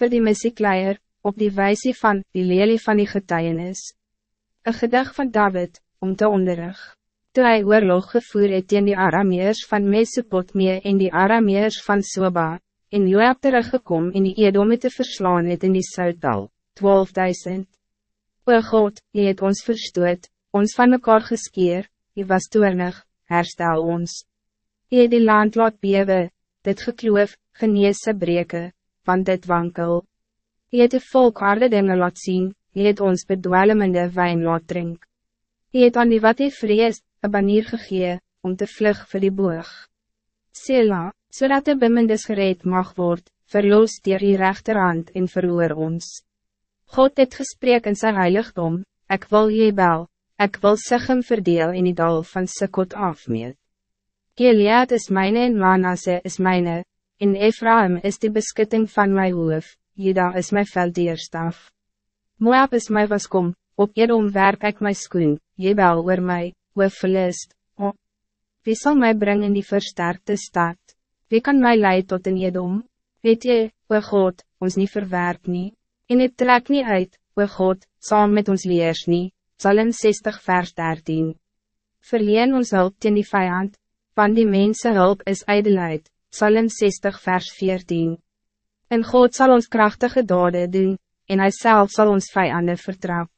voor die missiekleier, op die wijze van die lelie van die getuienis. Een gedig van David, om te onderrig. Toe hy oorlog gevoer het teen die Arameers van Mesopotmie en die Arameers van Soba, en Joab teruggekom en die Edome te verslaan het in die Soudal, 12.000. O God, jy het ons verstoot, ons van mekaar geskeer, jy was toornig, herstel ons. Jy het die land laat bewe, dit gekloof, geneese breke, want dit wankel. Je het de volk harde dinge laat zien, je het ons bedwelmende wijn laat drink. Je het aan die wat hy vrees, een banier gegee, om te vlug vir die boog. Sela, zodat de bimmendes gereed mag worden, verloos dier die rechterhand en verhoor ons. God het gesprek in sy heiligdom, ik wil je bel, ik wil Sichem verdeel in die dal van Sikot afmeet. Gilead is mijne en Manasse is mijne, en Ephraim is de beschutting van mijn hoofd. Juda is mijn veldierstaf. Moab is my waskom, op Edom werp ik my skoen, Jebel oor my, oor verlist, oh. Wie zal mij brengen in die versterkte stad? Wie kan mij leiden tot een Edom? Weet je, o God, ons niet verwerp nie, en het trek niet uit, o God, saam met ons leers nie, Psalm 60 vers 13. Verleen ons hulp teen die vijand, van die mensen hulp is ijdelheid, Psalm 60 vers 14. En God zal ons krachtige daden doen, en Hij zelf zal ons vijanden vertrouwen.